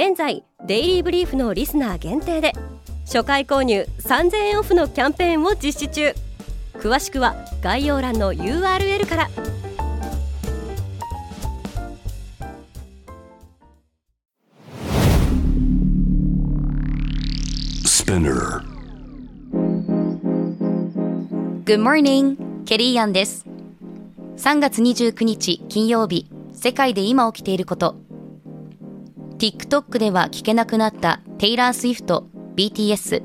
現在デイリーブリーフのリスナー限定で初回購入3000円オフのキャンペーンを実施中詳しくは概要欄の URL からス p ナー Good morning! ケリーアンです。3月29日金曜日、世界で今起きていること。TikTok では聞けなくなったテイラー・スウィフト、BTS。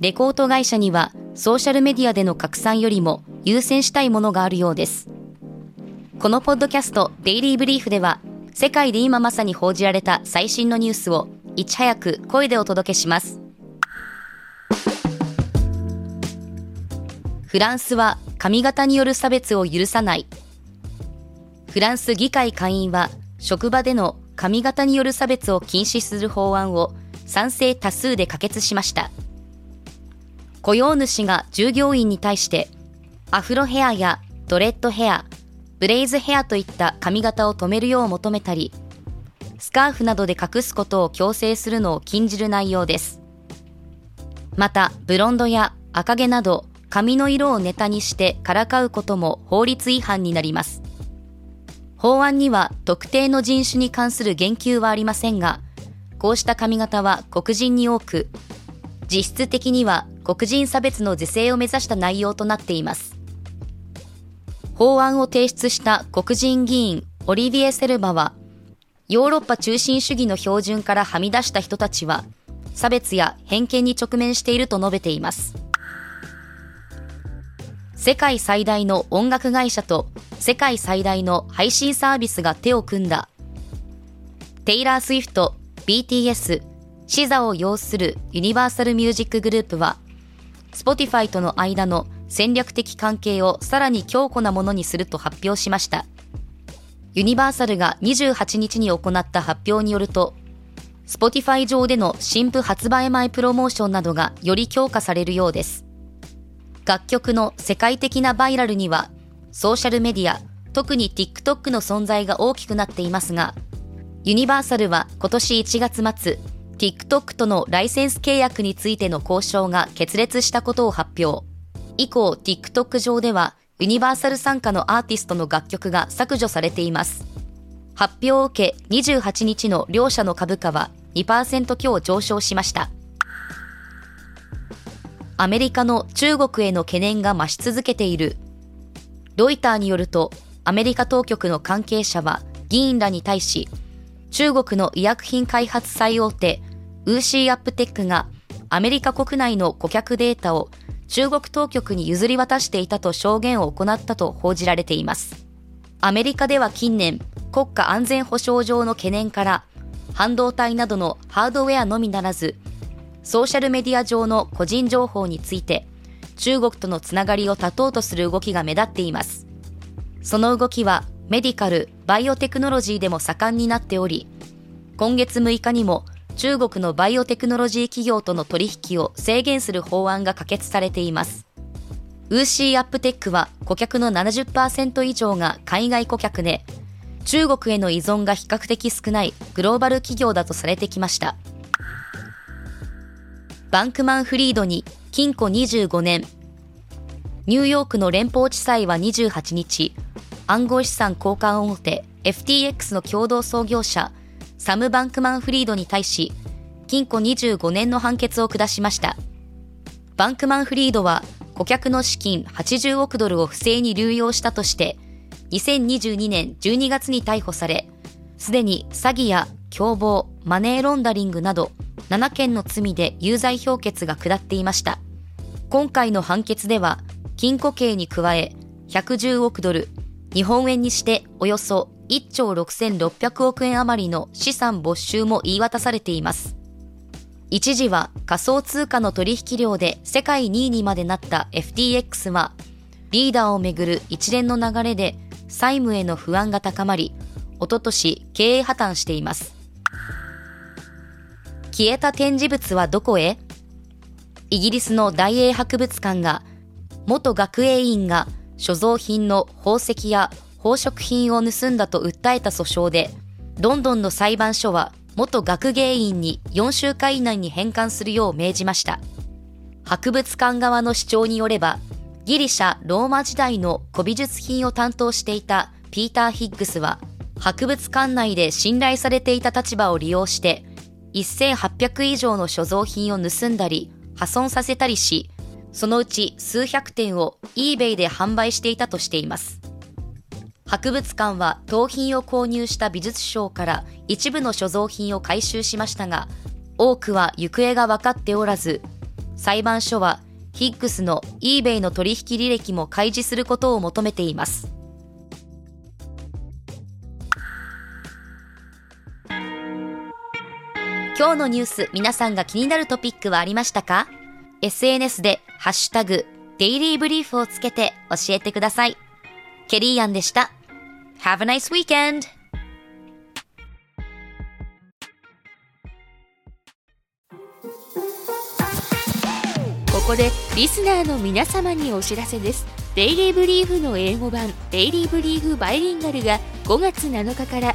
レコード会社にはソーシャルメディアでの拡散よりも優先したいものがあるようです。このポッドキャストデイリーブリーフでは世界で今まさに報じられた最新のニュースをいち早く声でお届けします。フランスは髪型による差別を許さない。フランス議会下院は職場での髪型による差別を禁止する法案を賛成多数で可決しました。雇用主が従業員に対して、アフロヘアやドレッドヘア、ブレイズヘアといった髪型を止めるよう求めたり、スカーフなどで隠すことを強制するのを禁じる内容です。また、ブロンドや赤毛など髪の色をネタにしてからかうことも法律違反になります。法案には特定の人種に関する言及はありませんが、こうした髪型は黒人に多く、実質的には黒人差別の是正を目指した内容となっています。法案を提出した黒人議員オリビエ・セルバは、ヨーロッパ中心主義の標準からはみ出した人たちは、差別や偏見に直面していると述べています。世界最大の音楽会社と世界最大の配信サービスが手を組んだ。テイラー・スウィフト BTS、シザを擁するユニバーサルミュージックグループは、Spotify との間の戦略的関係をさらに強固なものにすると発表しました。ユニバーサルが28日に行った発表によると、Spotify 上での新譜発売前プロモーションなどがより強化されるようです。楽曲の世界的なバイラルには、ソーシャルメディア、特に TikTok の存在が大きくなっていますが、ユニバーサルは今年1月末、TikTok とのライセンス契約についての交渉が決裂したことを発表。以降、TikTok 上では、ユニバーサル参加のアーティストの楽曲が削除されています。発表を受け、28日の両社の株価は2%強上昇しました。アメリカの中国への懸念が増し続けている。ロイターによると、アメリカ当局の関係者は議員らに対し、中国の医薬品開発最大手、ウーシーアップテックがアメリカ国内の顧客データを中国当局に譲り渡していたと証言を行ったと報じられています。アメリカでは近年、国家安全保障上の懸念から、半導体などのハードウェアのみならず、ソーシャルメディア上の個人情報について、中国とのつながりを断とうとする動きが目立っています。その動きはメディカル、バイオテクノロジーでも盛んになっており、今月6日にも中国のバイオテクノロジー企業との取引を制限する法案が可決されています。ウーシーアップテックは顧客の70%以上が海外顧客で、中国への依存が比較的少ないグローバル企業だとされてきました。バンクマンフリードに禁錮25年。ニューヨークの連邦地裁は28日、暗号資産交換大手 FTX の共同創業者サム・バンクマンフリードに対し禁錮25年の判決を下しましたバンクマンフリードは顧客の資金80億ドルを不正に流用したとして2022年12月に逮捕されすでに詐欺や共謀マネーロンダリングなど7件の罪で有罪評決が下っていました今回の判決では禁錮刑に加え110億ドル日本円にしておよそ1兆6600億円余りの資産没収も言い渡されています。一時は仮想通貨の取引量で世界2位にまでなった FTX は、リーダーをめぐる一連の流れで債務への不安が高まり、おととし経営破綻しています。消えた展示物はどこへ？イギリスの大英博物館が、元学芸員が所蔵品の宝石や宝飾品を盗んだと訴えた訴訟で、ロンドンの裁判所は元学芸員に4週間以内に返還するよう命じました。博物館側の主張によれば、ギリシャ・ローマ時代の古美術品を担当していたピーター・ヒッグスは、博物館内で信頼されていた立場を利用して、1800以上の所蔵品を盗んだり、破損させたりし、そのうち数百点を eBay で販売していたとしています。博物館は盗品を購入した美術商から一部の所蔵品を回収しましたが、多くは行方が分かっておらず、裁判所はヒッグスの eBay の取引履歴も開示することを求めています。今日のニュース、皆さんが気になるトピックはありましたか ?SNS でハッシュタグ、デイリーブリーフをつけて教えてください。ケリーアンでした。Have a nice weekend! ここでリスナーの皆様にお知らせですデイリーブリーフの英語版デイリーブリーフバイリンガルが5月7日から